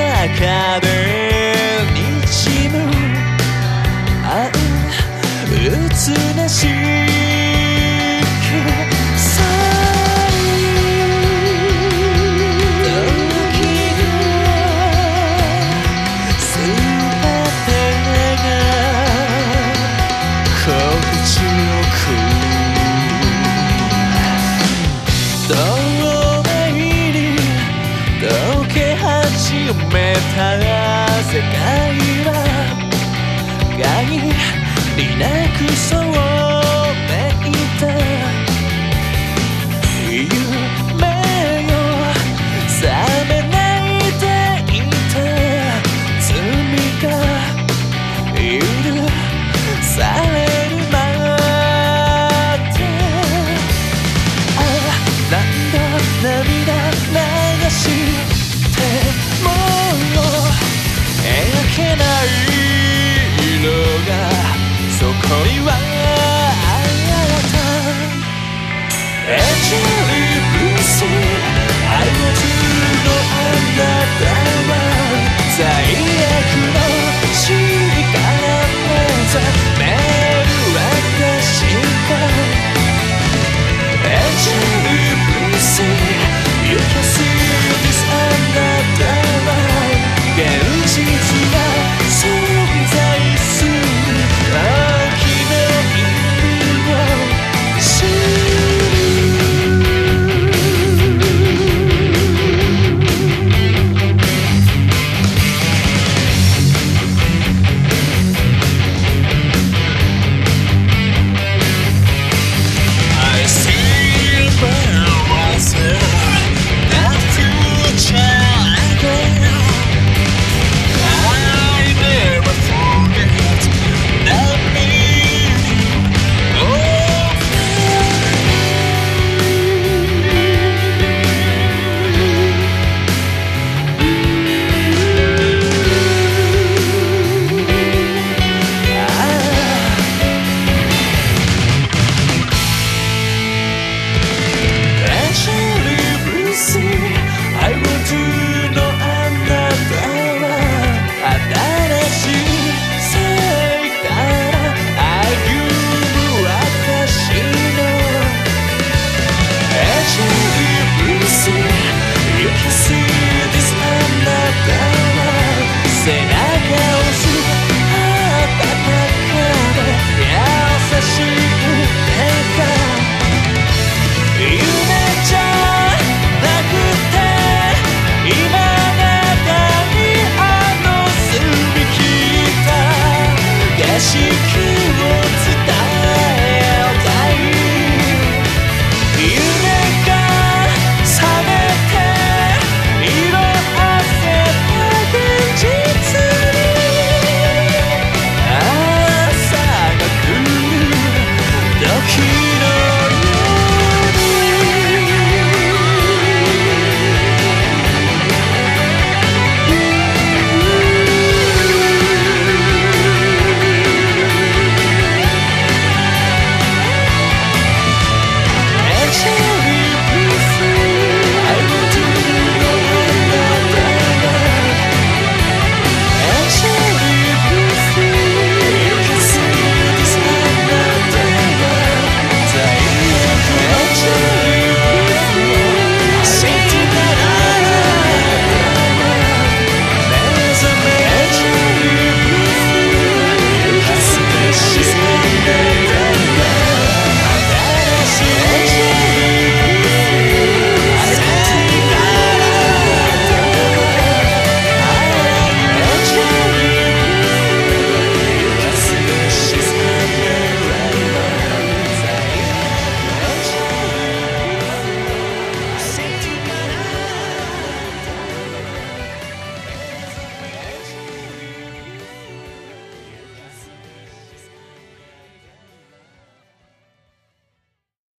が壁にむあうつなし告知を食う time ない